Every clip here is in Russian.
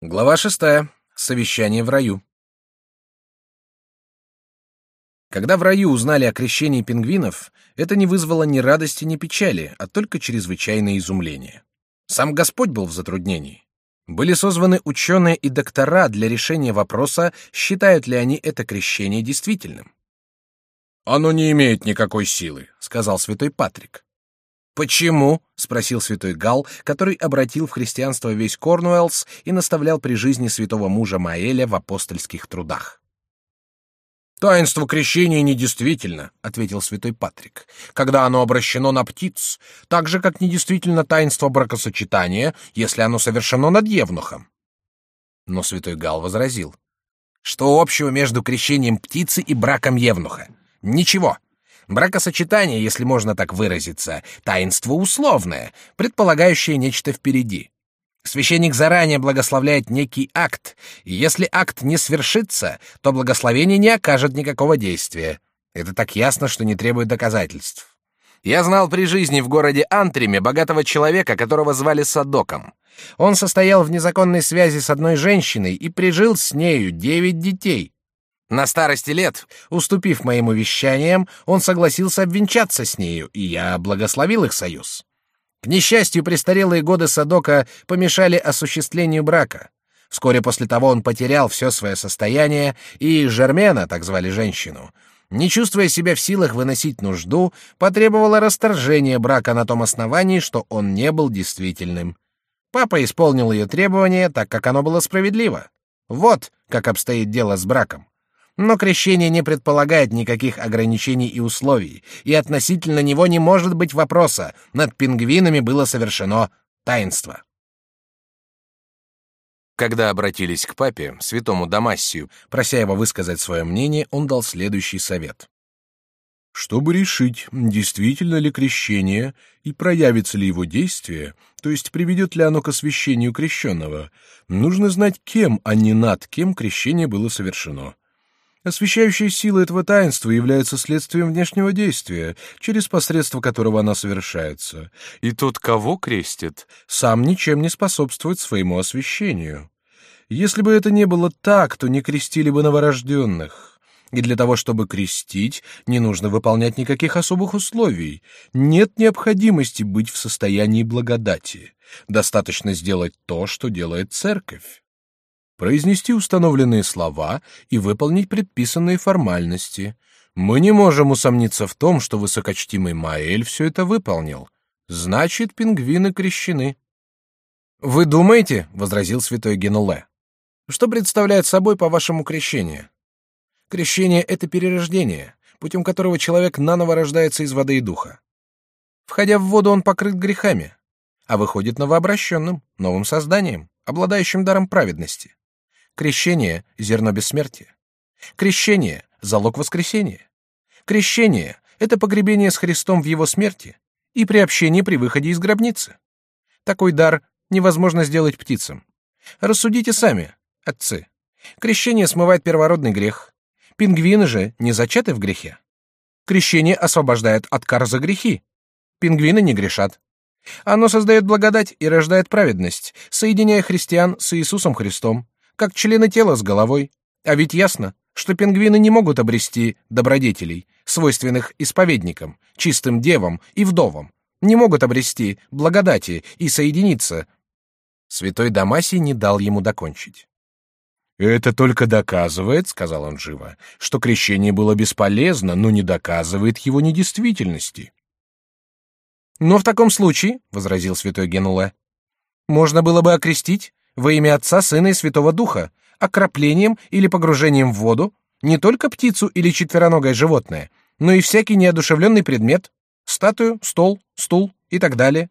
Глава шестая. Совещание в раю. Когда в раю узнали о крещении пингвинов, это не вызвало ни радости, ни печали, а только чрезвычайное изумление. Сам Господь был в затруднении. Были созваны ученые и доктора для решения вопроса, считают ли они это крещение действительным. «Оно не имеет никакой силы», — сказал святой Патрик. «Почему?» — спросил святой Гал, который обратил в христианство весь Корнуэллс и наставлял при жизни святого мужа Маэля в апостольских трудах. «Таинство крещения недействительно», — ответил святой Патрик, «когда оно обращено на птиц, так же, как недействительно таинство бракосочетания, если оно совершено над евнухом». Но святой Гал возразил, «Что общего между крещением птицы и браком евнуха? Ничего. Бракосочетание, если можно так выразиться, таинство условное, предполагающее нечто впереди. Священник заранее благословляет некий акт, и если акт не свершится, то благословение не окажет никакого действия. Это так ясно, что не требует доказательств. Я знал при жизни в городе Антриме богатого человека, которого звали Садоком. Он состоял в незаконной связи с одной женщиной и прижил с нею девять детей. На старости лет, уступив моим увещаниям, он согласился обвенчаться с нею, и я благословил их союз. К несчастью, престарелые годы Садока помешали осуществлению брака. Вскоре после того он потерял все свое состояние, и Жермена, так звали женщину, не чувствуя себя в силах выносить нужду, потребовала расторжения брака на том основании, что он не был действительным. Папа исполнил ее требование, так как оно было справедливо. Вот как обстоит дело с браком. Но крещение не предполагает никаких ограничений и условий, и относительно него не может быть вопроса, над пингвинами было совершено таинство. Когда обратились к папе, святому Дамассию, прося его высказать свое мнение, он дал следующий совет. Чтобы решить, действительно ли крещение и проявится ли его действие, то есть приведет ли оно к освящению крещенного, нужно знать, кем, а не над кем крещение было совершено. Освещающая сила этого таинства является следствием внешнего действия, через посредство которого она совершается. И тот, кого крестит, сам ничем не способствует своему освящению. Если бы это не было так, то не крестили бы новорожденных. И для того, чтобы крестить, не нужно выполнять никаких особых условий. Нет необходимости быть в состоянии благодати. Достаточно сделать то, что делает церковь произнести установленные слова и выполнить предписанные формальности. Мы не можем усомниться в том, что высокочтимый Маэль все это выполнил. Значит, пингвины крещены. Вы думаете, возразил святой Генуле, что представляет собой по вашему крещение? Крещение это перерождение, путем которого человек наново рождается из воды и духа. Входя в воду, он покрыт грехами, а выходит новообращенным, новым созданием, обладающим даром праведности. Крещение — зерно бессмертия. Крещение — залог воскресения. Крещение — это погребение с Христом в Его смерти и приобщение при выходе из гробницы. Такой дар невозможно сделать птицам. Рассудите сами, отцы. Крещение смывает первородный грех. Пингвины же не зачаты в грехе. Крещение освобождает от кар за грехи. Пингвины не грешат. Оно создает благодать и рождает праведность, соединяя христиан с Иисусом Христом, как члены тела с головой. А ведь ясно, что пингвины не могут обрести добродетелей, свойственных исповедникам, чистым девам и вдовам, не могут обрести благодати и соединиться. Святой Дамасий не дал ему докончить. Это только доказывает, сказал он живо, что крещение было бесполезно, но не доказывает его недействительности. Но в таком случае, возразил святой Генуле, можно было бы окрестить во имя Отца, Сына и Святого Духа, окроплением или погружением в воду не только птицу или четвероногое животное, но и всякий неодушевленный предмет, статую, стол, стул и так далее.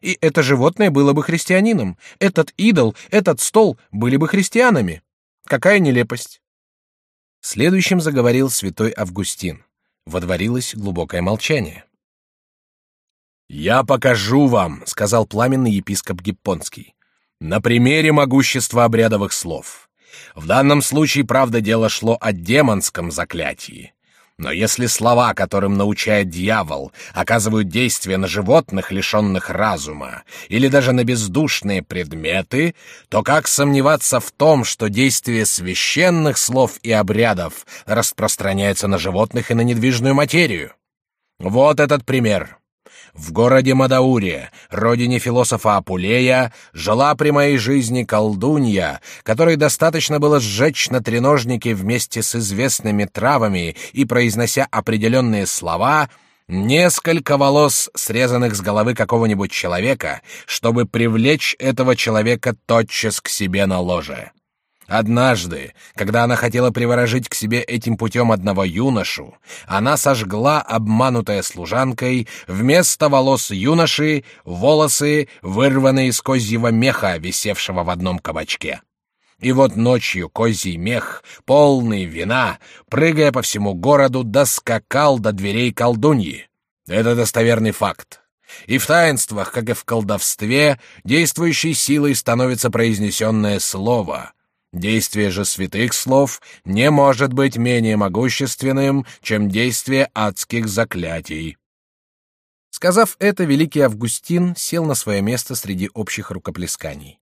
И это животное было бы христианином, этот идол, этот стол были бы христианами. Какая нелепость! Следующим заговорил святой Августин. Водворилось глубокое молчание. «Я покажу вам», — сказал пламенный епископ Гиппонский, на примере могущества обрядовых слов. В данном случае, правда, дело шло о демонском заклятии. Но если слова, которым научает дьявол, оказывают действие на животных, лишенных разума, или даже на бездушные предметы, то как сомневаться в том, что действие священных слов и обрядов распространяется на животных и на недвижную материю? Вот этот пример. В городе Мадауре, родине философа Апулея, жила при моей жизни колдунья, которой достаточно было сжечь на треножнике вместе с известными травами и произнося определенные слова несколько волос, срезанных с головы какого-нибудь человека, чтобы привлечь этого человека тотчас к себе на ложе. Однажды, когда она хотела приворожить к себе этим путем одного юношу, она сожгла, обманутая служанкой, вместо волос юноши волосы, вырванные из козьего меха, висевшего в одном кабачке. И вот ночью козий мех, полный вина, прыгая по всему городу, доскакал до дверей колдуньи. Это достоверный факт. И в таинствах, как и в колдовстве, действующей силой становится произнесенное слово, Действие же святых слов не может быть менее могущественным, чем действие адских заклятий. Сказав это, великий Августин сел на свое место среди общих рукоплесканий.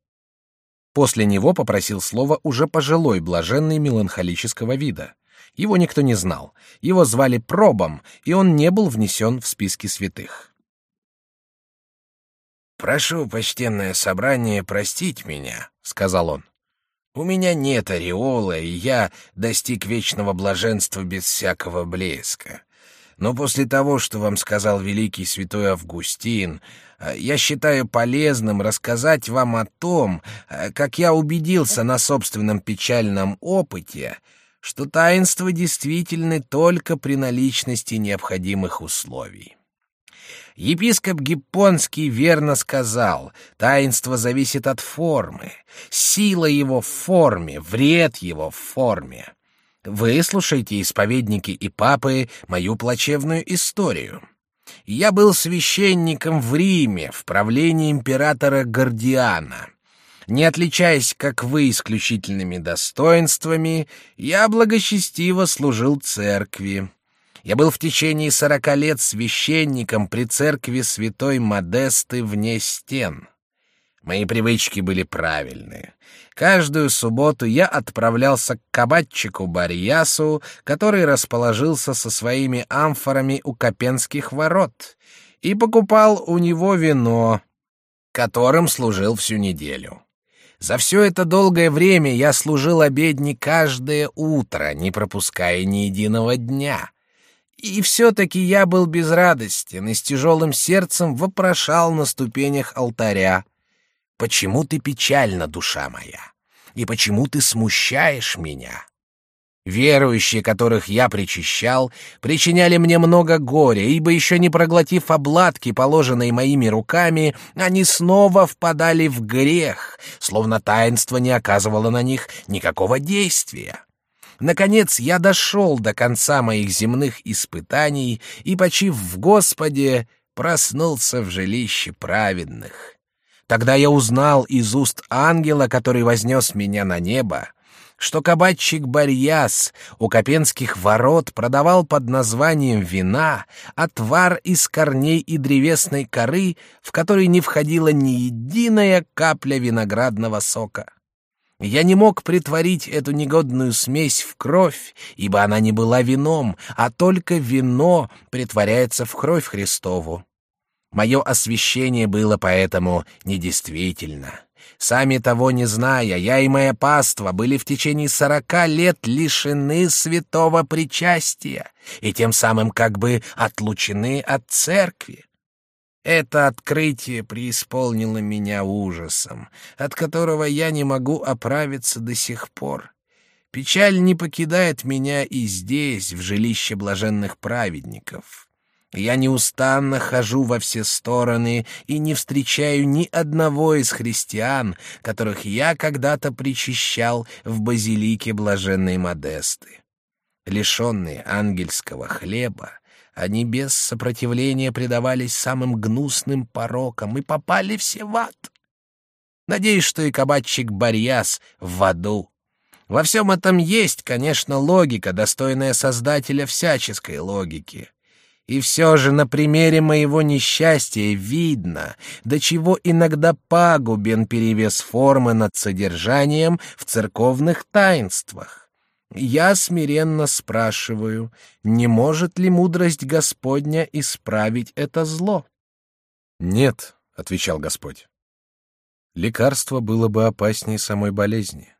После него попросил слова уже пожилой блаженный меланхолического вида. Его никто не знал. Его звали Пробом, и он не был внесен в списки святых. «Прошу, почтенное собрание, простить меня», — сказал он. У меня нет ореола, и я достиг вечного блаженства без всякого блеска. Но после того, что вам сказал великий святой Августин, э, я считаю полезным рассказать вам о том, э, как я убедился на собственном печальном опыте, что таинства действительны только при наличности необходимых условий. Епископ Гиппонский верно сказал, таинство зависит от формы, сила его в форме, вред его в форме. Выслушайте, исповедники и папы, мою плачевную историю. Я был священником в Риме в правлении императора Гордиана. Не отличаясь, как вы, исключительными достоинствами, я благочестиво служил церкви. Я был в течение сорока лет священником при церкви святой Модесты вне стен. Мои привычки были правильные. Каждую субботу я отправлялся к кабачику Барьясу, который расположился со своими амфорами у Копенских ворот, и покупал у него вино, которым служил всю неделю. За все это долгое время я служил обедни каждое утро, не пропуская ни единого дня. И все-таки я был безрадостен и с тяжелым сердцем вопрошал на ступенях алтаря. «Почему ты печальна, душа моя? И почему ты смущаешь меня?» Верующие, которых я причащал, причиняли мне много горя, ибо еще не проглотив обладки, положенные моими руками, они снова впадали в грех, словно таинство не оказывало на них никакого действия. Наконец я дошел до конца моих земных испытаний и, почив в Господе, проснулся в жилище праведных. Тогда я узнал из уст ангела, который вознес меня на небо, что кабачик Барьяс у Копенских ворот продавал под названием вина отвар из корней и древесной коры, в который не входила ни единая капля виноградного сока. Я не мог притворить эту негодную смесь в кровь, ибо она не была вином, а только вино притворяется в кровь Христову. Мое освящение было поэтому недействительно. Сами того не зная, я и моя паства были в течение сорока лет лишены святого причастия и тем самым как бы отлучены от церкви. Это открытие преисполнило меня ужасом, от которого я не могу оправиться до сих пор. Печаль не покидает меня и здесь, в жилище блаженных праведников. Я неустанно хожу во все стороны и не встречаю ни одного из христиан, которых я когда-то причащал в базилике блаженной Модесты. Лишенные ангельского хлеба, они без сопротивления предавались самым гнусным порокам и попали все в ад. Надеюсь, что и кабачик Барьяс в аду. Во всем этом есть, конечно, логика, достойная создателя всяческой логики. И все же на примере моего несчастья видно, до чего иногда пагубен перевес формы над содержанием в церковных таинствах. Я смиренно спрашиваю, не может ли мудрость Господня исправить это зло? Нет, отвечал Господь. Лекарство было бы опаснее самой болезни.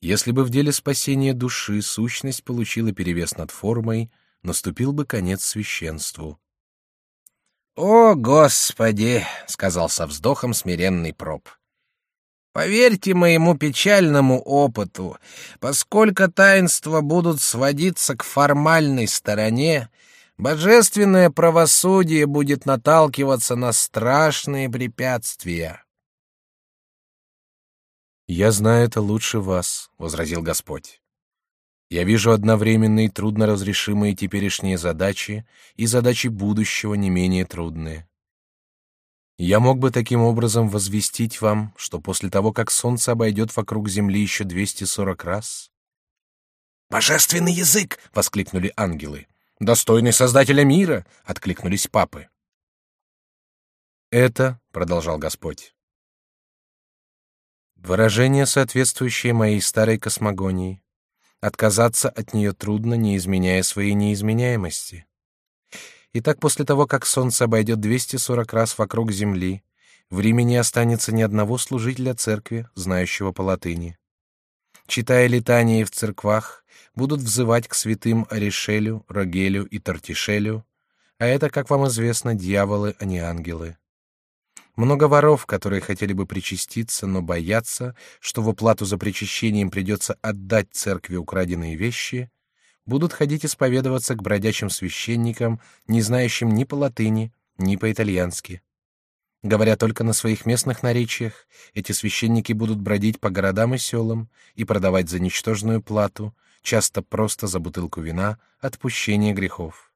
Если бы в деле спасения души сущность получила перевес над формой, наступил бы конец священству. «О, Господи!» — сказал со вздохом смиренный проб. «Поверьте моему печальному опыту, поскольку таинства будут сводиться к формальной стороне, божественное правосудие будет наталкиваться на страшные препятствия». «Я знаю это лучше вас», — возразил Господь. Я вижу одновременно и трудно разрешимые теперешние задачи и задачи будущего не менее трудные. Я мог бы таким образом возвестить вам, что после того, как Солнце обойдет вокруг Земли еще 240 раз... «Божественный язык!» — воскликнули ангелы. «Достойный Создателя мира!» — откликнулись папы. «Это, — продолжал Господь, — выражение, соответствующее моей старой космогонии, Отказаться от нее трудно, не изменяя своей неизменяемости. Итак, после того, как Солнце обойдет 240 раз вокруг Земли, в Риме не останется ни одного служителя церкви, знающего по латыни. Читая летания в церквах, будут взывать к святым Аришелю, Рогелю и Тартишелю, а это, как вам известно, дьяволы, а не ангелы. Много воров, которые хотели бы причаститься, но боятся, что в оплату за причащение им придется отдать церкви украденные вещи, будут ходить исповедоваться к бродячим священникам, не знающим ни по латыни, ни по-итальянски. Говоря только на своих местных наречиях, эти священники будут бродить по городам и селам и продавать за ничтожную плату, часто просто за бутылку вина, отпущение грехов.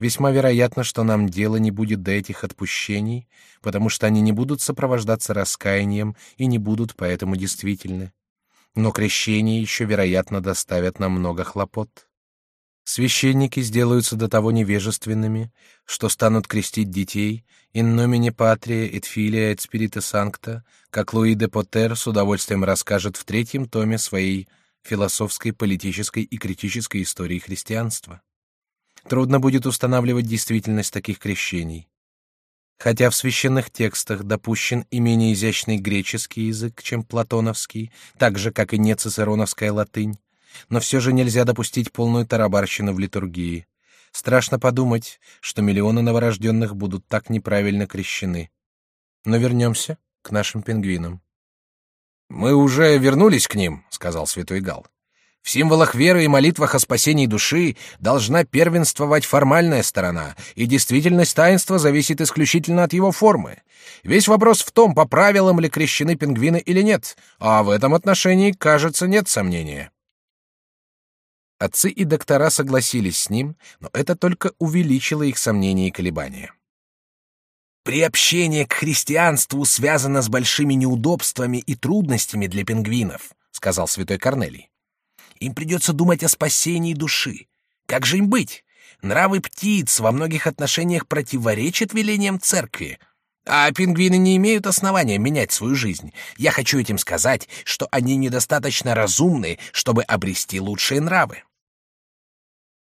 Весьма вероятно, что нам дело не будет до этих отпущений, потому что они не будут сопровождаться раскаянием и не будут поэтому действительны. Но крещение еще, вероятно, доставят нам много хлопот. Священники сделаются до того невежественными, что станут крестить детей in nomine patria et filia et spiritus sancta, как Луи де Потер с удовольствием расскажет в третьем томе своей философской, политической и критической истории христианства. Трудно будет устанавливать действительность таких крещений. Хотя в священных текстах допущен и менее изящный греческий язык, чем платоновский, так же, как и не цицероновская латынь, но все же нельзя допустить полную тарабарщину в литургии. Страшно подумать, что миллионы новорожденных будут так неправильно крещены. Но вернемся к нашим пингвинам. «Мы уже вернулись к ним», — сказал святой Гал. В символах веры и молитвах о спасении души должна первенствовать формальная сторона, и действительность таинства зависит исключительно от его формы. Весь вопрос в том, по правилам ли крещены пингвины или нет, а в этом отношении, кажется, нет сомнения. Отцы и доктора согласились с ним, но это только увеличило их сомнения и колебания. «Приобщение к христианству связано с большими неудобствами и трудностями для пингвинов», — сказал святой Корнелий. Им придется думать о спасении души. Как же им быть? Нравы птиц во многих отношениях противоречат велениям церкви. А пингвины не имеют основания менять свою жизнь. Я хочу этим сказать, что они недостаточно разумны, чтобы обрести лучшие нравы.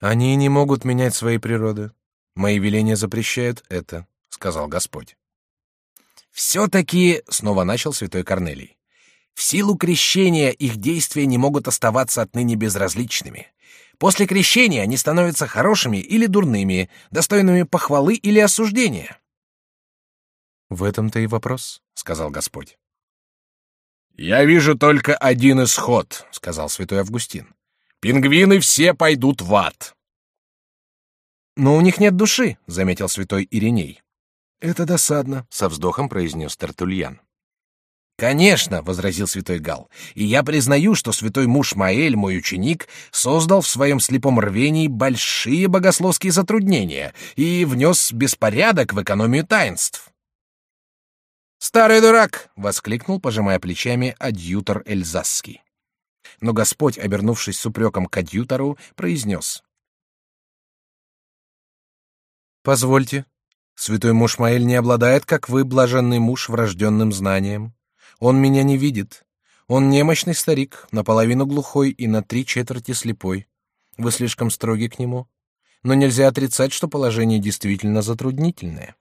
Они не могут менять своей природы. Мои веления запрещают это, сказал Господь. Все-таки, снова начал святой Корнелий, в силу крещения их действия не могут оставаться отныне безразличными. После крещения они становятся хорошими или дурными, достойными похвалы или осуждения. В этом-то и вопрос, сказал Господь. Я вижу только один исход, сказал святой Августин. Пингвины все пойдут в ад. Но у них нет души, заметил святой Ириней. Это досадно, со вздохом произнес Тертульян. Конечно, возразил святой Гал, и я признаю, что святой муж Маэль, мой ученик, создал в своем слепом рвении большие богословские затруднения и внес беспорядок в экономию таинств. Старый дурак! воскликнул, пожимая плечами, адъютор Эльзасский. Но Господь, обернувшись с упреком к адъютору, произнес. «Позвольте, святой муж Маэль не обладает, как вы, блаженный муж, врожденным знанием. Он меня не видит. Он немощный старик, наполовину глухой и на три четверти слепой. Вы слишком строги к нему. Но нельзя отрицать, что положение действительно затруднительное.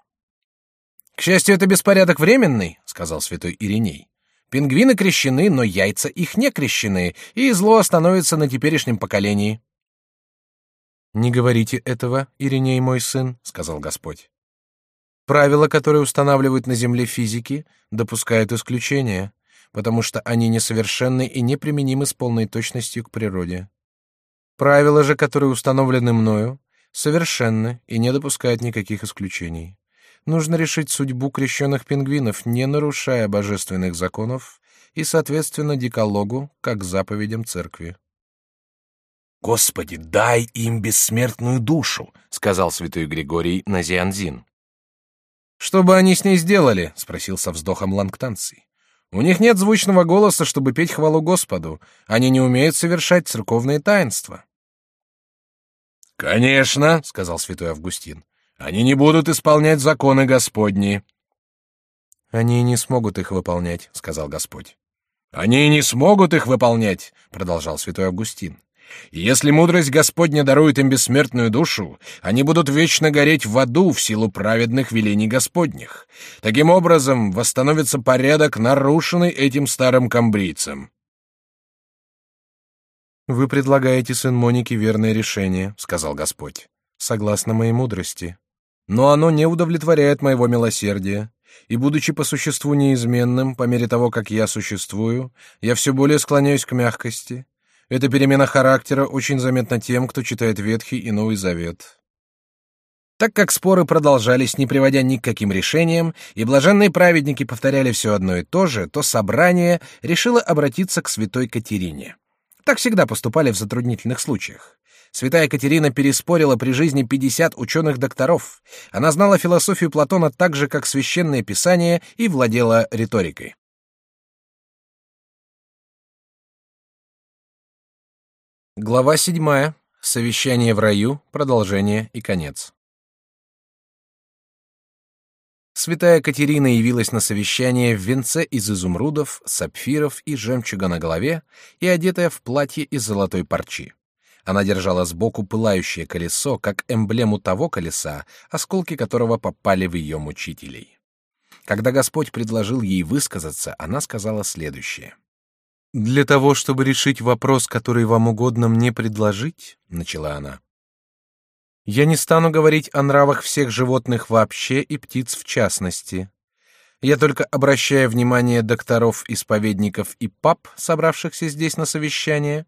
К счастью, это беспорядок временный, сказал святой Ириней. Пингвины крещены, но яйца их не крещены, и зло остановится на теперешнем поколении. Не говорите этого, Ириней мой сын, сказал Господь. Правила, которые устанавливают на земле физики, допускают исключения, потому что они несовершенны и неприменимы с полной точностью к природе. Правила же, которые установлены мною, совершенны и не допускают никаких исключений. Нужно решить судьбу крещенных пингвинов, не нарушая божественных законов и, соответственно, декалогу, как заповедям церкви. Господи, дай им бессмертную душу, сказал святой Григорий Назианзин. Что бы они с ней сделали? спросил со вздохом Лангтанций. У них нет звучного голоса, чтобы петь хвалу Господу. Они не умеют совершать церковные таинства. Конечно, сказал святой Августин. Они не будут исполнять законы Господни. Они не смогут их выполнять, сказал Господь. Они не смогут их выполнять, продолжал святой Августин. Если мудрость Господня дарует им бессмертную душу, они будут вечно гореть в аду в силу праведных велений Господних. Таким образом восстановится порядок, нарушенный этим старым камбрийцем. Вы предлагаете сын Моники верное решение, сказал Господь, согласно моей мудрости. Но оно не удовлетворяет моего милосердия, и будучи по существу неизменным, по мере того, как я существую, я все более склоняюсь к мягкости. Эта перемена характера очень заметна тем, кто читает Ветхий и Новый Завет. Так как споры продолжались, не приводя ни к каким решениям, и блаженные праведники повторяли все одно и то же, то собрание решило обратиться к святой Катерине. Так всегда поступали в затруднительных случаях. Святая Катерина переспорила при жизни 50 ученых-докторов. Она знала философию Платона так же, как священное писание, и владела риторикой. Глава 7. Совещание в раю, продолжение и конец. Святая Катерина явилась на совещание в венце из изумрудов, сапфиров и жемчуга на голове и одетая в платье из золотой парчи. Она держала сбоку пылающее колесо, как эмблему того колеса, осколки которого попали в ее мучителей. Когда Господь предложил ей высказаться, она сказала следующее. «Для того, чтобы решить вопрос, который вам угодно мне предложить», — начала она, я не стану говорить о нравах всех животных вообще и птиц в частности. Я только обращаю внимание докторов, исповедников и пап, собравшихся здесь на совещание,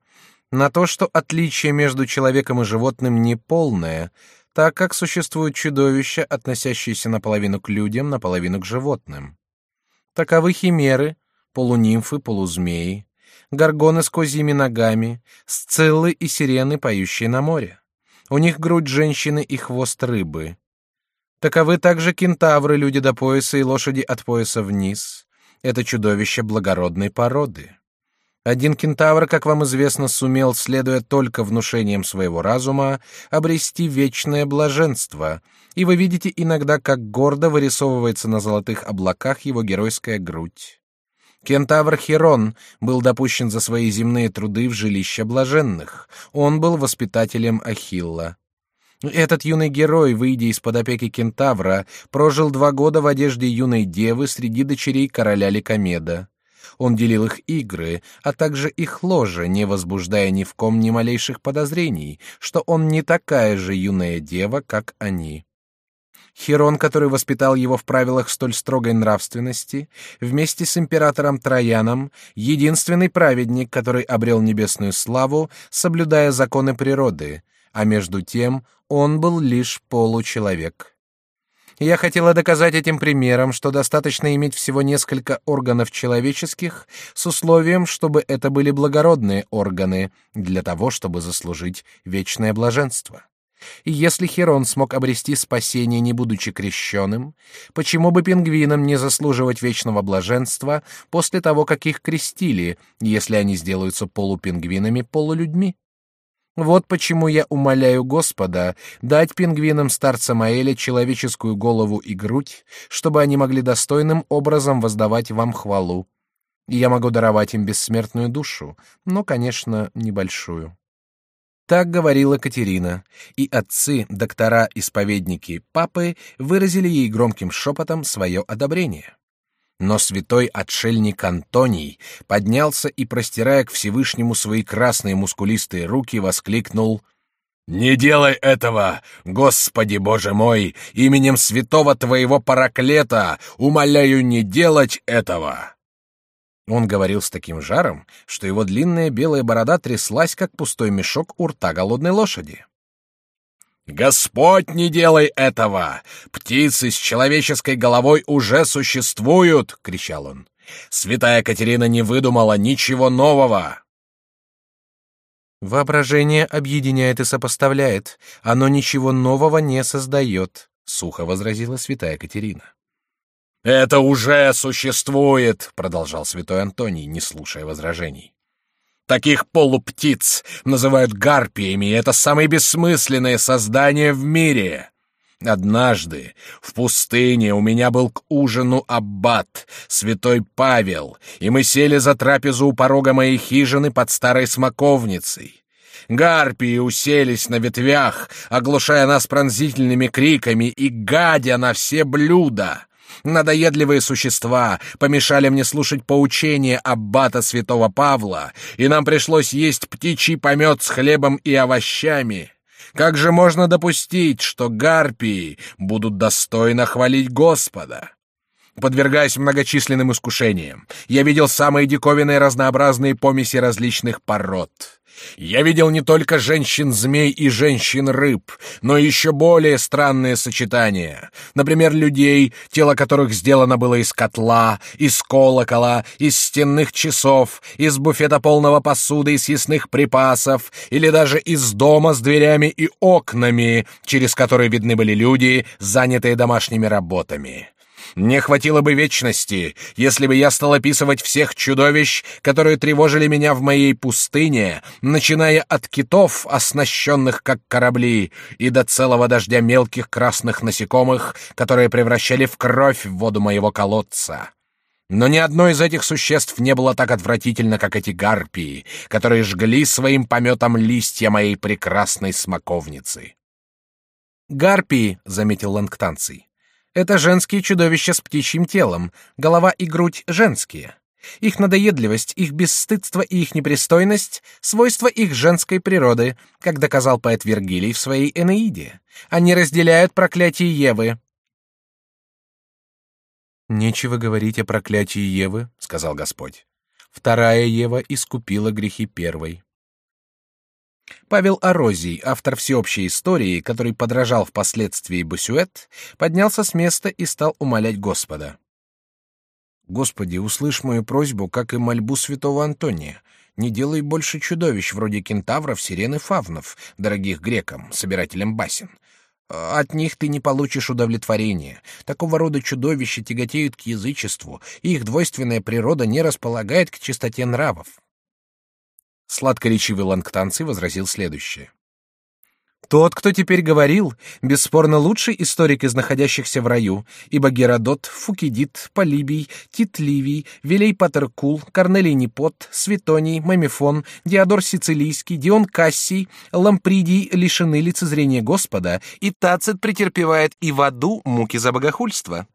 на то, что отличие между человеком и животным неполное, так как существуют чудовища, относящиеся наполовину к людям, наполовину к животным. Таковы химеры, полунимфы, полузмеи, горгоны с козьими ногами, сциллы и сирены, поющие на море. У них грудь женщины и хвост рыбы. Таковы также кентавры, люди до пояса и лошади от пояса вниз. Это чудовище благородной породы. Один кентавр, как вам известно, сумел, следуя только внушениям своего разума, обрести вечное блаженство, и вы видите иногда, как гордо вырисовывается на золотых облаках его геройская грудь. Кентавр Херон был допущен за свои земные труды в жилище блаженных. Он был воспитателем Ахилла. Этот юный герой, выйдя из-под опеки кентавра, прожил два года в одежде юной девы среди дочерей короля Ликомеда. Он делил их игры, а также их ложе, не возбуждая ни в ком ни малейших подозрений, что он не такая же юная дева, как они. Хирон, который воспитал его в правилах столь строгой нравственности, вместе с императором Трояном, единственный праведник, который обрел небесную славу, соблюдая законы природы, а между тем он был лишь получеловек. Я хотела доказать этим примером, что достаточно иметь всего несколько органов человеческих с условием, чтобы это были благородные органы для того, чтобы заслужить вечное блаженство. И если Херон смог обрести спасение, не будучи крещенным, почему бы пингвинам не заслуживать вечного блаженства после того, как их крестили, если они сделаются полупингвинами, полулюдьми? Вот почему я умоляю Господа дать пингвинам старца Маэля человеческую голову и грудь, чтобы они могли достойным образом воздавать вам хвалу. И я могу даровать им бессмертную душу, но, конечно, небольшую. Так говорила Катерина, и отцы, доктора, исповедники, папы выразили ей громким шепотом свое одобрение. Но святой отшельник Антоний поднялся и, простирая к Всевышнему свои красные мускулистые руки, воскликнул «Не делай этого, Господи Боже мой, именем святого Твоего Параклета, умоляю не делать этого!» Он говорил с таким жаром, что его длинная белая борода тряслась, как пустой мешок у рта голодной лошади. «Господь, не делай этого! Птицы с человеческой головой уже существуют!» — кричал он. «Святая Катерина не выдумала ничего нового!» «Воображение объединяет и сопоставляет, оно ничего нового не создает», — сухо возразила святая Катерина. «Это уже существует!» — продолжал святой Антоний, не слушая возражений. Таких полуптиц называют гарпиями, это самые бессмысленные создания в мире. Однажды в пустыне у меня был к ужину аббат, святой Павел, и мы сели за трапезу у порога моей хижины под старой смоковницей. Гарпии уселись на ветвях, оглушая нас пронзительными криками и гадя на все блюда. Надоедливые существа помешали мне слушать поучения аббата святого Павла, и нам пришлось есть птичий помет с хлебом и овощами. Как же можно допустить, что гарпии будут достойно хвалить Господа? Подвергаясь многочисленным искушениям, я видел самые диковинные разнообразные помеси различных пород. Я видел не только женщин-змей и женщин-рыб, но еще более странные сочетания. Например, людей, тело которых сделано было из котла, из колокола, из стенных часов, из буфета полного посуды и съестных припасов, или даже из дома с дверями и окнами, через которые видны были люди, занятые домашними работами. Не хватило бы вечности, если бы я стал описывать всех чудовищ, которые тревожили меня в моей пустыне, начиная от китов, оснащенных как корабли, и до целого дождя мелких красных насекомых, которые превращали в кровь воду моего колодца. Но ни одно из этих существ не было так отвратительно, как эти гарпии, которые жгли своим пометом листья моей прекрасной смоковницы. «Гарпии», — заметил Лангтанций, это женские чудовища с птичьим телом, голова и грудь женские. Их надоедливость, их бесстыдство и их непристойность — свойства их женской природы, как доказал поэт Вергилий в своей «Энеиде». Они разделяют проклятие Евы. «Нечего говорить о проклятии Евы», — сказал Господь. «Вторая Ева искупила грехи первой». Павел Орозий, автор всеобщей истории, который подражал впоследствии Босюэт, поднялся с места и стал умолять Господа. Господи, услышь мою просьбу, как и мольбу святого Антония. Не делай больше чудовищ вроде кентавров, сирен и фавнов, дорогих грекам, собирателям басен. От них ты не получишь удовлетворения. Такого рода чудовища тяготеют к язычеству, и их двойственная природа не располагает к чистоте нравов. Сладкоречивый лангтанцы возразил следующее. Тот, кто теперь говорил, бесспорно лучший историк из находящихся в раю, ибо Геродот, Фукидид, Полибий, Тит Ливий, Вилей Патеркул, Корнелий Непот, Светоний, Мамифон, Диодор Сицилийский, Дион Кассий, Лампридий лишены лицезрения Господа, и Тацит претерпевает и в аду муки за богохульство.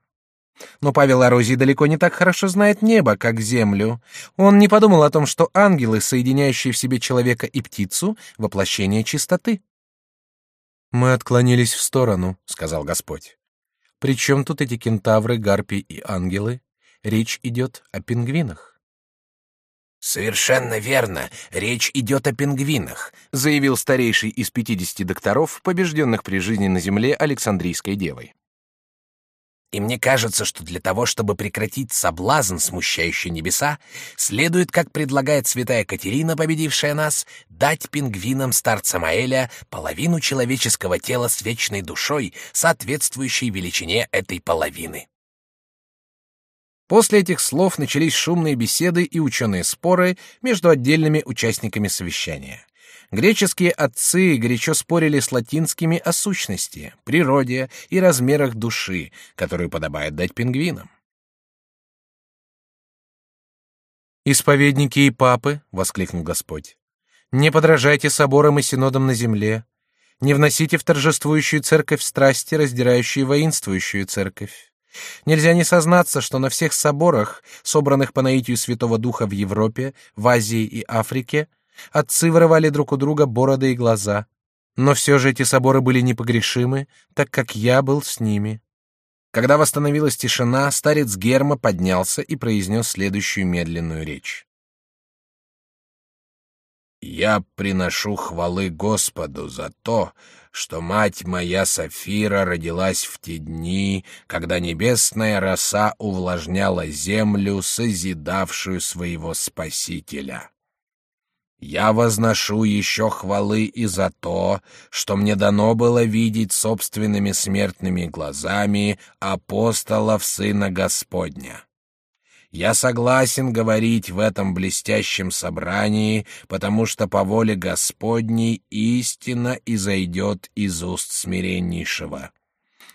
Но Павел Орозий далеко не так хорошо знает небо, как землю. Он не подумал о том, что ангелы, соединяющие в себе человека и птицу, воплощение чистоты. Мы отклонились в сторону, сказал Господь. Причем тут эти кентавры, гарпии и ангелы? Речь идет о пингвинах. Совершенно верно, речь идет о пингвинах, заявил старейший из пятидесяти докторов, побежденных при жизни на земле Александрийской девой. И мне кажется, что для того, чтобы прекратить соблазн, смущающий небеса, следует, как предлагает святая Катерина, победившая нас, дать пингвинам старца Маэля половину человеческого тела с вечной душой, соответствующей величине этой половины. После этих слов начались шумные беседы и ученые споры между отдельными участниками совещания. Греческие отцы горячо спорили с латинскими о сущности, природе и размерах души, которую подобает дать пингвинам. «Исповедники и папы!» — воскликнул Господь. «Не подражайте соборам и синодам на земле. Не вносите в торжествующую церковь страсти, раздирающие воинствующую церковь. Нельзя не сознаться, что на всех соборах, собранных по наитию Святого Духа в Европе, в Азии и Африке, Отцы вырывали друг у друга бороды и глаза. Но все же эти соборы были непогрешимы, так как я был с ними. Когда восстановилась тишина, старец Герма поднялся и произнес следующую медленную речь. «Я приношу хвалы Господу за то, что мать моя Сафира родилась в те дни, когда небесная роса увлажняла землю, созидавшую своего Спасителя. Я возношу еще хвалы и за то, что мне дано было видеть собственными смертными глазами апостолов Сына Господня. Я согласен говорить в этом блестящем собрании, потому что по воле Господней истина изойдет из уст смиреннейшего.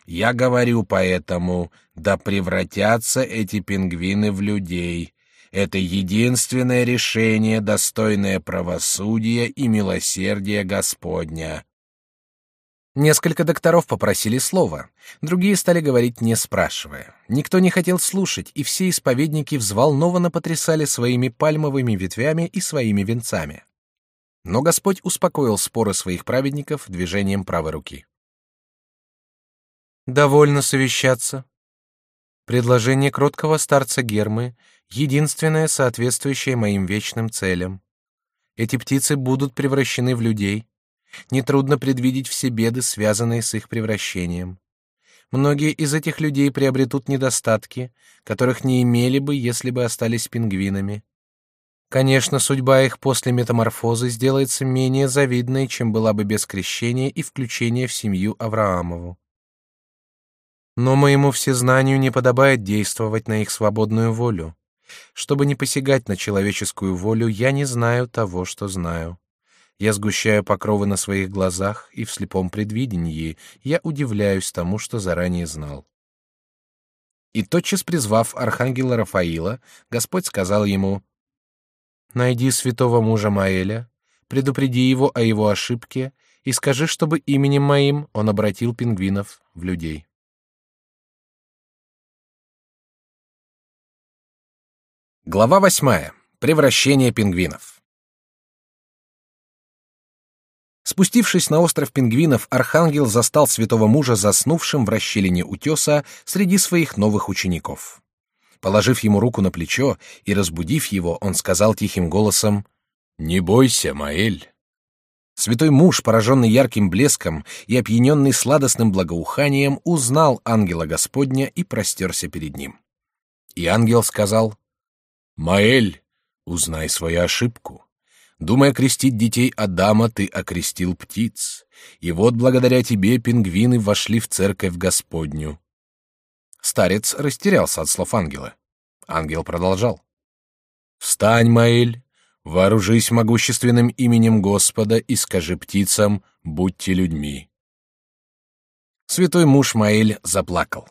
Я говорю поэтому, да превратятся эти пингвины в людей, это единственное решение, достойное правосудия и милосердия Господня. Несколько докторов попросили слова, другие стали говорить не спрашивая. Никто не хотел слушать, и все исповедники взволнованно потрясали своими пальмовыми ветвями и своими венцами. Но Господь успокоил споры своих праведников движением правой руки. Довольно совещаться. Предложение кроткого старца Гермы единственное, соответствующее моим вечным целям. Эти птицы будут превращены в людей. Нетрудно предвидеть все беды, связанные с их превращением. Многие из этих людей приобретут недостатки, которых не имели бы, если бы остались пингвинами. Конечно, судьба их после метаморфозы сделается менее завидной, чем была бы без крещения и включения в семью Авраамову. Но моему всезнанию не подобает действовать на их свободную волю. Чтобы не посягать на человеческую волю, я не знаю того, что знаю. Я сгущаю покровы на своих глазах, и в слепом предвидении я удивляюсь тому, что заранее знал. И тотчас призвав архангела Рафаила, Господь сказал ему: "Найди святого мужа Маэля, предупреди его о его ошибке и скажи, чтобы именем моим он обратил пингвинов в людей". Глава восьмая. Превращение пингвинов. Спустившись на остров пингвинов, архангел застал святого мужа заснувшим в расщелине утеса среди своих новых учеников. Положив ему руку на плечо и разбудив его, он сказал тихим голосом: "Не бойся, Маэль". Святой муж, пораженный ярким блеском и опьяненный сладостным благоуханием, узнал ангела Господня и простерся перед ним. И ангел сказал: Маэль, узнай свою ошибку. Думая крестить детей Адама, ты окрестил птиц, и вот благодаря тебе пингвины вошли в церковь Господню. Старец растерялся от слов ангела. Ангел продолжал: Встань, Маэль, вооружись могущественным именем Господа и скажи птицам: будьте людьми. Святой муж Маэль заплакал.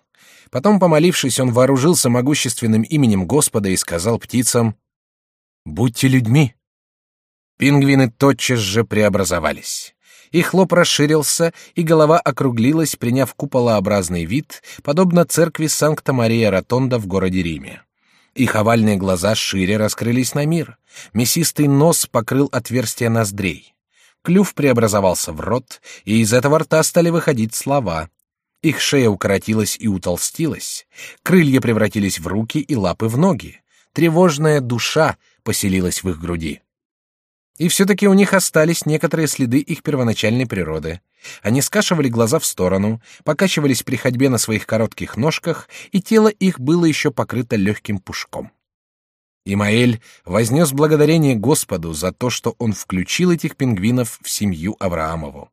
Потом, помолившись, он вооружился могущественным именем Господа и сказал птицам: "Будьте людьми". Пингвины тотчас же преобразовались. Их лоб расширился, и голова округлилась, приняв куполообразный вид, подобно церкви Санкта-Мария-Ротонда в городе Риме. Их овальные глаза шире раскрылись на мир. Мясистый нос покрыл отверстия ноздрей. Клюв преобразовался в рот, и из этого рта стали выходить слова. Их шея укоротилась и утолстилась, крылья превратились в руки и лапы в ноги. Тревожная душа поселилась в их груди. И все-таки у них остались некоторые следы их первоначальной природы. Они скашивали глаза в сторону, покачивались при ходьбе на своих коротких ножках, и тело их было еще покрыто легким пушком. Имаэль вознес благодарение Господу за то, что он включил этих пингвинов в семью Авраамову.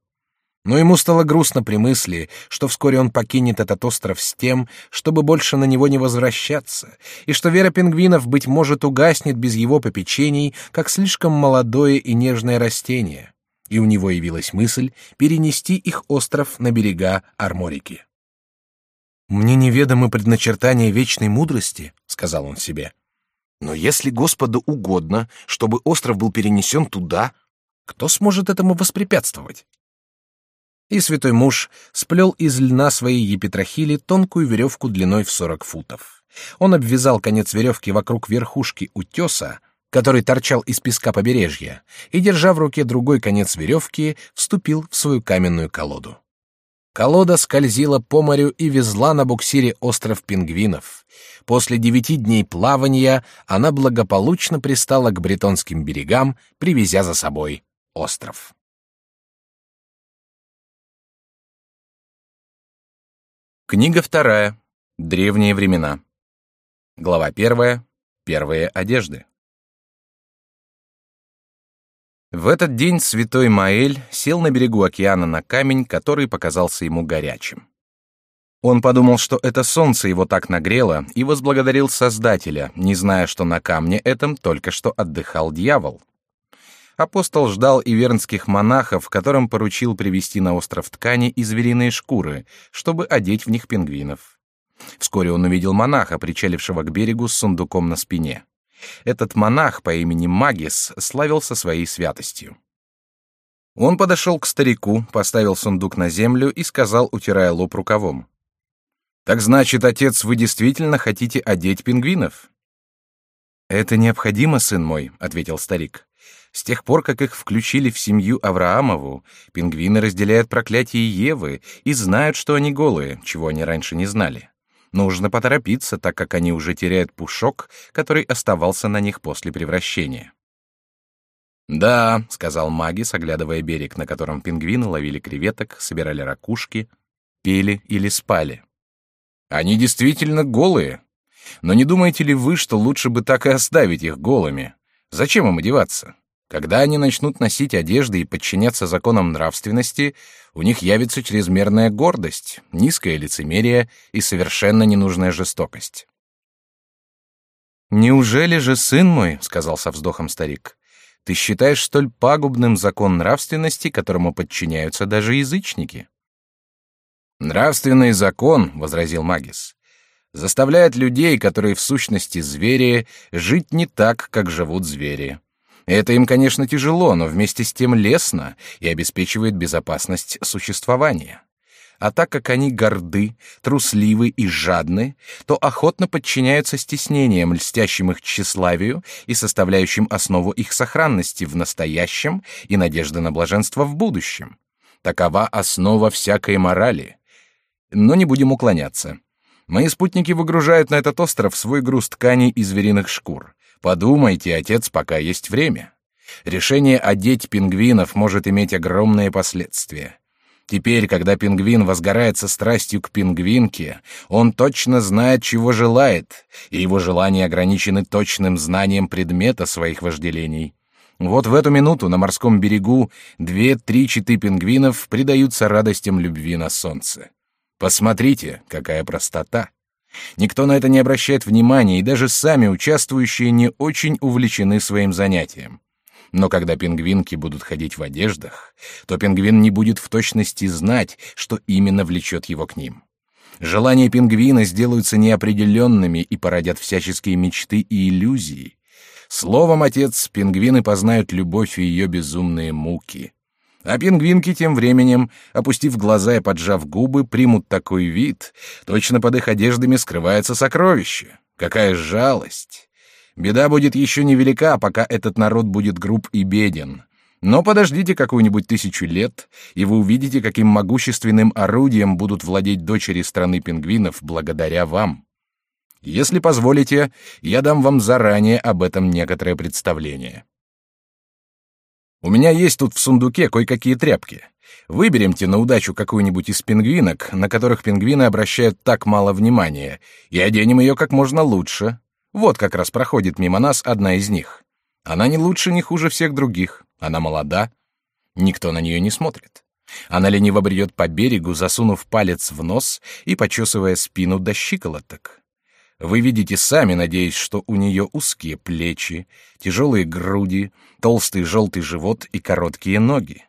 Но ему стало грустно при мысли, что вскоре он покинет этот остров с тем, чтобы больше на него не возвращаться, и что вера пингвинов, быть может, угаснет без его попечений, как слишком молодое и нежное растение. И у него явилась мысль перенести их остров на берега Арморики. «Мне неведомы предначертания вечной мудрости», — сказал он себе. «Но если Господу угодно, чтобы остров был перенесен туда, кто сможет этому воспрепятствовать?» И святой муж сплел из льна своей епитрахили тонкую веревку длиной в сорок футов. Он обвязал конец веревки вокруг верхушки утеса, который торчал из песка побережья, и, держа в руке другой конец веревки, вступил в свою каменную колоду. Колода скользила по морю и везла на буксире остров пингвинов. После девяти дней плавания она благополучно пристала к бретонским берегам, привезя за собой остров. Книга вторая. Древние времена. Глава первая. Первые одежды. В этот день святой Маэль сел на берегу океана на камень, который показался ему горячим. Он подумал, что это солнце его так нагрело, и возблагодарил Создателя, не зная, что на камне этом только что отдыхал дьявол апостол ждал ивернских монахов, которым поручил привезти на остров ткани и звериные шкуры, чтобы одеть в них пингвинов. Вскоре он увидел монаха, причалившего к берегу с сундуком на спине. Этот монах по имени Магис славился своей святостью. Он подошел к старику, поставил сундук на землю и сказал, утирая лоб рукавом: "Так значит, отец, вы действительно хотите одеть пингвинов?" "Это необходимо, сын мой", ответил старик. С тех пор, как их включили в семью Авраамову, пингвины разделяют проклятие Евы и знают, что они голые, чего они раньше не знали. Нужно поторопиться, так как они уже теряют пушок, который оставался на них после превращения. «Да», — сказал Магис, оглядывая берег, на котором пингвины ловили креветок, собирали ракушки, пели или спали. «Они действительно голые. Но не думаете ли вы, что лучше бы так и оставить их голыми? Зачем им одеваться? Когда они начнут носить одежды и подчиняться законам нравственности, у них явится чрезмерная гордость, низкое лицемерие и совершенно ненужная жестокость. «Неужели же, сын мой, — сказал со вздохом старик, — ты считаешь столь пагубным закон нравственности, которому подчиняются даже язычники?» «Нравственный закон, — возразил Магис, — заставляет людей, которые в сущности звери, жить не так, как живут звери. Это им, конечно, тяжело, но вместе с тем лестно и обеспечивает безопасность существования. А так как они горды, трусливы и жадны, то охотно подчиняются стеснениям, льстящим их тщеславию и составляющим основу их сохранности в настоящем и надежды на блаженство в будущем. Такова основа всякой морали. Но не будем уклоняться. Мои спутники выгружают на этот остров свой груз тканей и звериных шкур. Подумайте, отец, пока есть время. Решение одеть пингвинов может иметь огромные последствия. Теперь, когда пингвин возгорается страстью к пингвинке, он точно знает, чего желает, и его желания ограничены точным знанием предмета своих вожделений. Вот в эту минуту на морском берегу две-три читы пингвинов предаются радостям любви на солнце. Посмотрите, какая простота! Никто на это не обращает внимания, и даже сами участвующие не очень увлечены своим занятием. Но когда пингвинки будут ходить в одеждах, то пингвин не будет в точности знать, что именно влечет его к ним. Желания пингвина сделаются неопределенными и породят всяческие мечты и иллюзии. Словом, отец, пингвины познают любовь и ее безумные муки. А пингвинки тем временем, опустив глаза и поджав губы, примут такой вид, точно под их одеждами скрывается сокровище. Какая жалость! Беда будет еще невелика, пока этот народ будет груб и беден. Но подождите какую-нибудь тысячу лет, и вы увидите, каким могущественным орудием будут владеть дочери страны пингвинов благодаря вам. Если позволите, я дам вам заранее об этом некоторое представление. У меня есть тут в сундуке кое-какие тряпки. Выберемте на удачу какую-нибудь из пингвинок, на которых пингвины обращают так мало внимания, и оденем ее как можно лучше. Вот как раз проходит мимо нас одна из них. Она не лучше, не хуже всех других. Она молода. Никто на нее не смотрит. Она лениво бредет по берегу, засунув палец в нос и почесывая спину до щиколоток. Вы видите сами, надеюсь, что у нее узкие плечи, тяжелые груди, толстый желтый живот и короткие ноги.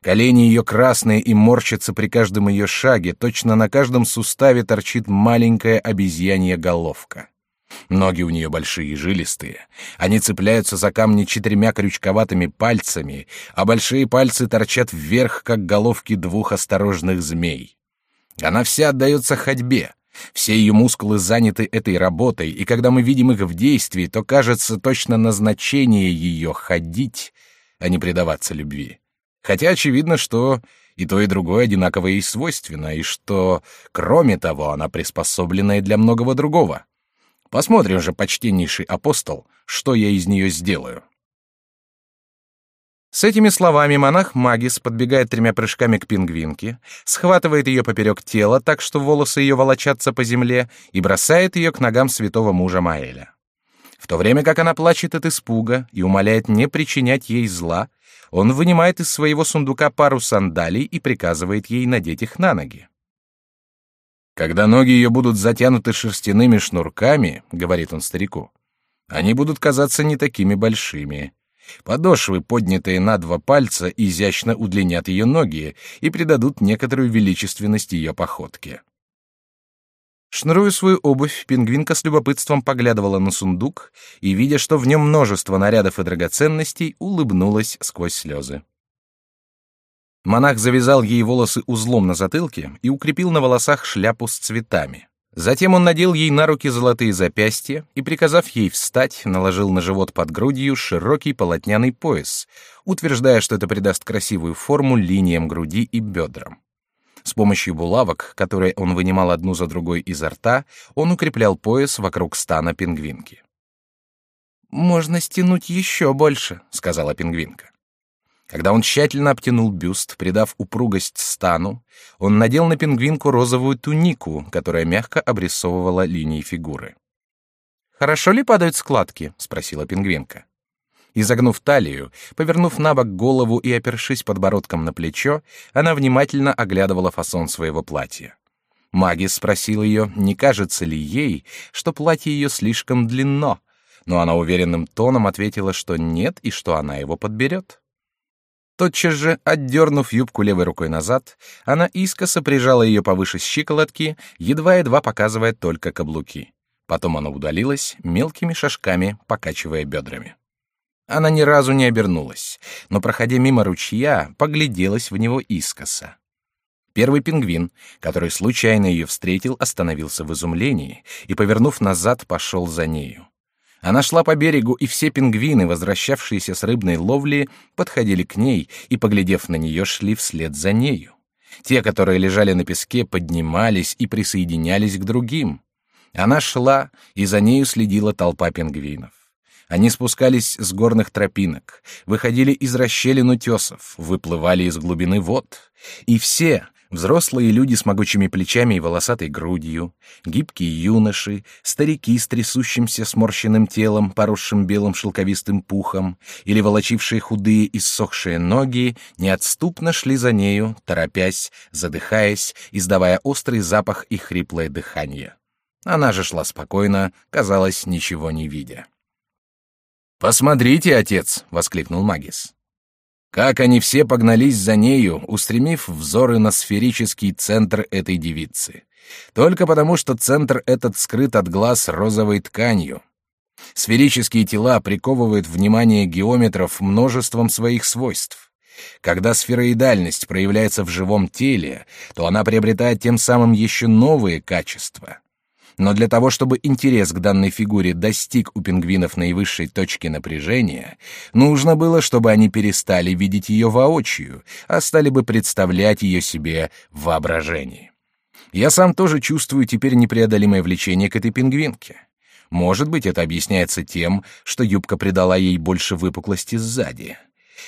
Колени ее красные и морщатся при каждом ее шаге, точно на каждом суставе торчит маленькая обезьянья головка. Ноги у нее большие и жилистые. Они цепляются за камни четырьмя крючковатыми пальцами, а большие пальцы торчат вверх, как головки двух осторожных змей. Она вся отдается ходьбе. Все ее мускулы заняты этой работой, и когда мы видим их в действии, то кажется точно назначение ее ходить, а не предаваться любви. Хотя очевидно, что и то, и другое одинаково ей свойственно, и что, кроме того, она приспособлена и для многого другого. Посмотрим же, почтеннейший апостол, что я из нее сделаю. С этими словами монах Магис подбегает тремя прыжками к пингвинке, схватывает ее поперек тела, так что волосы ее волочатся по земле, и бросает ее к ногам святого мужа Маэля. В то время как она плачет от испуга и умоляет не причинять ей зла, он вынимает из своего сундука пару сандалий и приказывает ей надеть их на ноги. «Когда ноги ее будут затянуты шерстяными шнурками, — говорит он старику, — они будут казаться не такими большими. Подошвы, поднятые на два пальца, изящно удлинят ее ноги и придадут некоторую величественность ее походке. Шнуруя свою обувь, пингвинка с любопытством поглядывала на сундук и, видя, что в нем множество нарядов и драгоценностей, улыбнулась сквозь слезы. Монах завязал ей волосы узлом на затылке и укрепил на волосах шляпу с цветами. Затем он надел ей на руки золотые запястья и, приказав ей встать, наложил на живот под грудью широкий полотняный пояс, утверждая, что это придаст красивую форму линиям груди и бедрам. С помощью булавок, которые он вынимал одну за другой изо рта, он укреплял пояс вокруг стана пингвинки. «Можно стянуть еще больше», — сказала пингвинка. Когда он тщательно обтянул бюст, придав упругость стану, он надел на пингвинку розовую тунику, которая мягко обрисовывала линии фигуры. «Хорошо ли падают складки?» — спросила пингвинка. Изогнув талию, повернув на бок голову и опершись подбородком на плечо, она внимательно оглядывала фасон своего платья. Магис спросил ее, не кажется ли ей, что платье ее слишком длинно, но она уверенным тоном ответила, что нет и что она его подберет. Тотчас же, отдернув юбку левой рукой назад, она искоса прижала ее повыше щиколотки, едва-едва показывая только каблуки. Потом она удалилась, мелкими шажками покачивая бедрами. Она ни разу не обернулась, но, проходя мимо ручья, погляделась в него искоса. Первый пингвин, который случайно ее встретил, остановился в изумлении и, повернув назад, пошел за нею. Она шла по берегу, и все пингвины, возвращавшиеся с рыбной ловли, подходили к ней и, поглядев на нее, шли вслед за нею. Те, которые лежали на песке, поднимались и присоединялись к другим. Она шла, и за нею следила толпа пингвинов. Они спускались с горных тропинок, выходили из расщелин утесов, выплывали из глубины вод, и все, Взрослые люди с могучими плечами и волосатой грудью, гибкие юноши, старики с трясущимся сморщенным телом, поросшим белым шелковистым пухом, или волочившие худые и ссохшие ноги, неотступно шли за нею, торопясь, задыхаясь, издавая острый запах и хриплое дыхание. Она же шла спокойно, казалось, ничего не видя. «Посмотрите, отец!» — воскликнул Магис. Как они все погнались за нею, устремив взоры на сферический центр этой девицы. Только потому, что центр этот скрыт от глаз розовой тканью. Сферические тела приковывают внимание геометров множеством своих свойств. Когда сфероидальность проявляется в живом теле, то она приобретает тем самым еще новые качества. Но для того, чтобы интерес к данной фигуре достиг у пингвинов наивысшей точки напряжения, нужно было, чтобы они перестали видеть ее воочию, а стали бы представлять ее себе в воображении. Я сам тоже чувствую теперь непреодолимое влечение к этой пингвинке. Может быть, это объясняется тем, что юбка придала ей больше выпуклости сзади.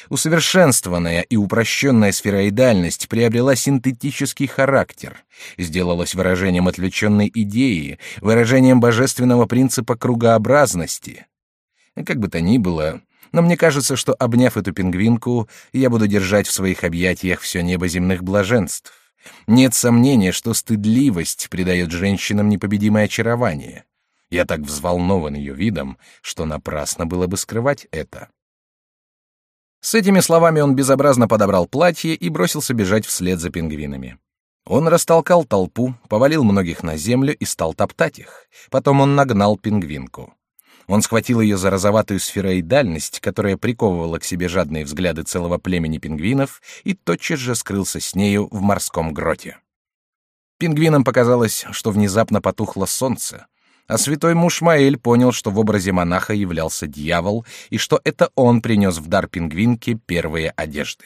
Усовершенствованная и упрощенная сфероидальность приобрела синтетический характер, сделалась выражением отвлеченной идеи, выражением божественного принципа кругообразности. Как бы то ни было, но мне кажется, что, обняв эту пингвинку, я буду держать в своих объятиях все небо земных блаженств. Нет сомнения, что стыдливость придает женщинам непобедимое очарование. Я так взволнован ее видом, что напрасно было бы скрывать это. С этими словами он безобразно подобрал платье и бросился бежать вслед за пингвинами. Он растолкал толпу, повалил многих на землю и стал топтать их. Потом он нагнал пингвинку. Он схватил ее за розоватую сфероидальность, которая приковывала к себе жадные взгляды целого племени пингвинов, и тотчас же скрылся с нею в морском гроте. Пингвинам показалось, что внезапно потухло солнце, а святой муж Маэль понял, что в образе монаха являлся дьявол и что это он принес в дар пингвинке первые одежды.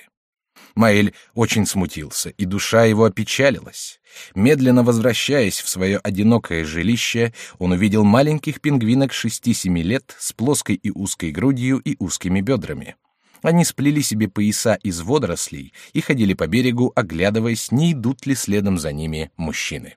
Маэль очень смутился, и душа его опечалилась. Медленно возвращаясь в свое одинокое жилище, он увидел маленьких пингвинок шести-семи лет с плоской и узкой грудью и узкими бедрами. Они сплели себе пояса из водорослей и ходили по берегу, оглядываясь, не идут ли следом за ними мужчины.